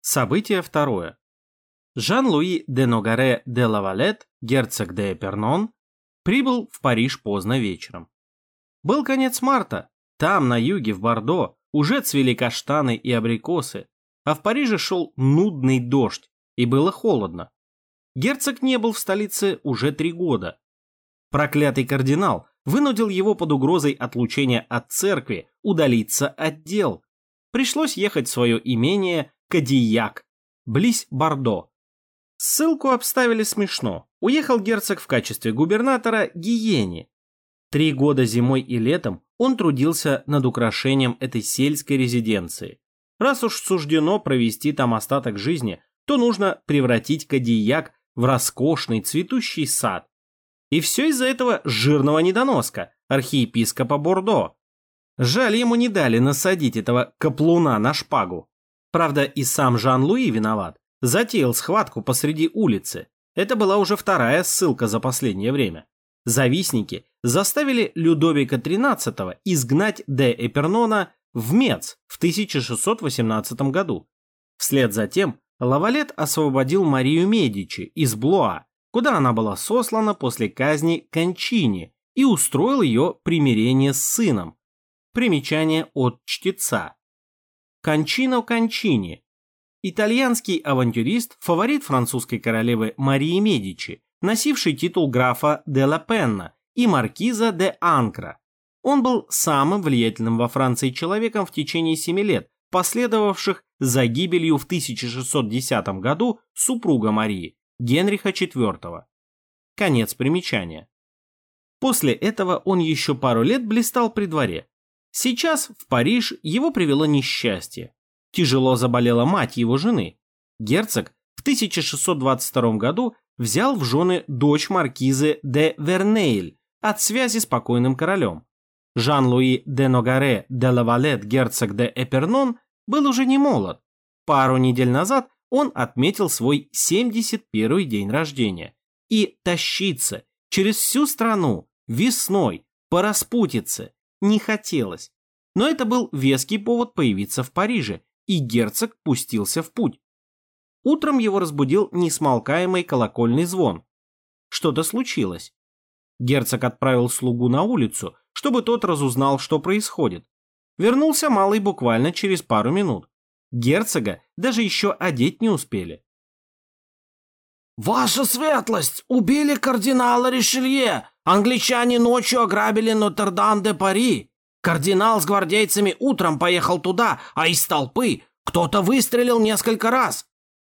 Событие второе. Жан-Луи де Ногаре де Лавалет, герцог де Эпернон, прибыл в Париж поздно вечером. Был конец марта. Там, на юге, в Бордо, уже цвели каштаны и абрикосы, а в Париже шел нудный дождь, и было холодно. Герцог не был в столице уже три года. Проклятый кардинал вынудил его под угрозой отлучения от церкви удалиться от дел. Пришлось ехать в свое имение Кадияк, близ Бордо. Ссылку обставили смешно. Уехал герцог в качестве губернатора Гиени. Три года зимой и летом он трудился над украшением этой сельской резиденции. Раз уж суждено провести там остаток жизни, то нужно превратить Кадияк в роскошный цветущий сад. И все из-за этого жирного недоноска, архиепископа Бордо. Жаль, ему не дали насадить этого каплуна на шпагу. Правда, и сам Жан-Луи виноват. Затеял схватку посреди улицы. Это была уже вторая ссылка за последнее время. Завистники заставили Людовика XIII изгнать де Эпернона в Мец в 1618 году. Вслед за тем Лавалет освободил Марию Медичи из Блуа, куда она была сослана после казни Кончини, и устроил ее примирение с сыном. Примечание от чтеца. Кончино Кончини. Итальянский авантюрист, фаворит французской королевы Марии Медичи, носивший титул графа де ла Пенна и маркиза де Анкра. Он был самым влиятельным во Франции человеком в течение семи лет, последовавших за гибелью в 1610 году супруга Марии, Генриха IV. Конец примечания. После этого он еще пару лет блистал при дворе. Сейчас в Париж его привело несчастье. Тяжело заболела мать его жены. Герцог в 1622 году взял в жены дочь маркизы де Вернейль от связи с покойным королем. Жан-Луи де Ногаре де Лавалет, герцог де Эпернон, был уже не молод. Пару недель назад он отметил свой 71 день рождения. И тащиться через всю страну весной по распутице не хотелось. Но это был веский повод появиться в Париже, и герцог пустился в путь. Утром его разбудил несмолкаемый колокольный звон. Что-то случилось. Герцог отправил слугу на улицу, чтобы тот разузнал, что происходит. Вернулся малый буквально через пару минут. Герцога даже еще одеть не успели. «Ваша светлость! Убили кардинала Ришелье! Англичане ночью ограбили Нотр-Дам-де-Пари! Кардинал с гвардейцами утром поехал туда, а из толпы кто-то выстрелил несколько раз!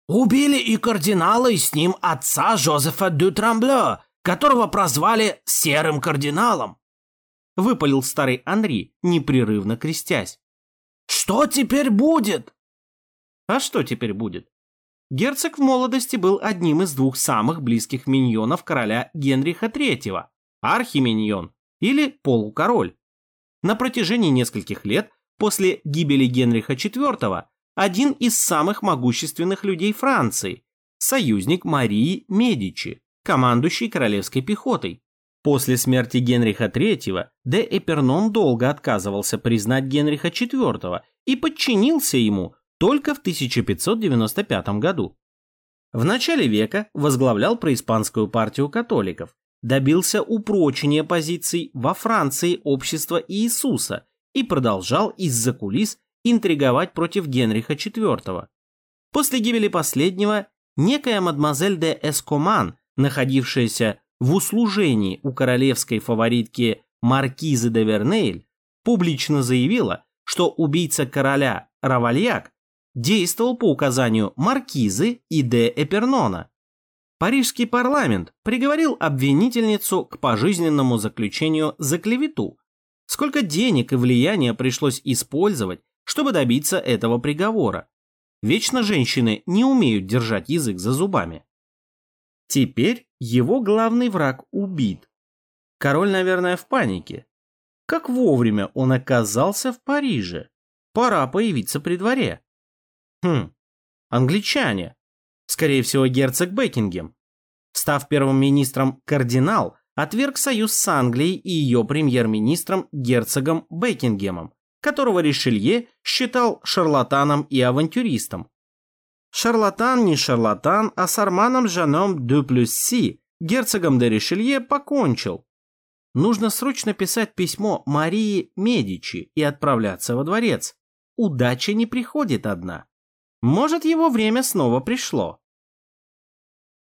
Убили и кардинала, и с ним отца Жозефа дю Трамблё, которого прозвали Серым Кардиналом!» Выпалил старый Анри, непрерывно крестясь. «Что теперь будет?» А что теперь будет? Герцог в молодости был одним из двух самых близких миньонов короля Генриха III, архиминьон или полукороль. На протяжении нескольких лет после гибели Генриха IV один из самых могущественных людей Франции, союзник Марии Медичи, командующий королевской пехотой. После смерти Генриха III де Эпернон долго отказывался признать Генриха IV и подчинился ему только в 1595 году. В начале века возглавлял происпанскую партию католиков, добился упрочения позиций во Франции общества Иисуса и продолжал из-за кулис интриговать против Генриха IV. После гибели последнего некая мадемуазель де Эскоман, находившаяся в услужении у королевской фаворитки маркизы де Вернейль, публично заявила, что убийца короля Равальяк действовал по указанию Маркизы и де Эпернона. Парижский парламент приговорил обвинительницу к пожизненному заключению за клевету. Сколько денег и влияния пришлось использовать, чтобы добиться этого приговора. Вечно женщины не умеют держать язык за зубами. Теперь его главный враг убит. Король, наверное, в панике. Как вовремя он оказался в Париже. Пора появиться при дворе. Хм, англичане. Скорее всего, герцог Бекингем. Став первым министром кардинал, отверг союз с Англией и ее премьер-министром герцогом Бекингемом, которого Ришелье считал шарлатаном и авантюристом. Шарлатан не шарлатан, а с Арманом Жаном де Плюсси, герцогом де Ришелье, покончил. Нужно срочно писать письмо Марии Медичи и отправляться во дворец. Удача не приходит одна. Может, его время снова пришло.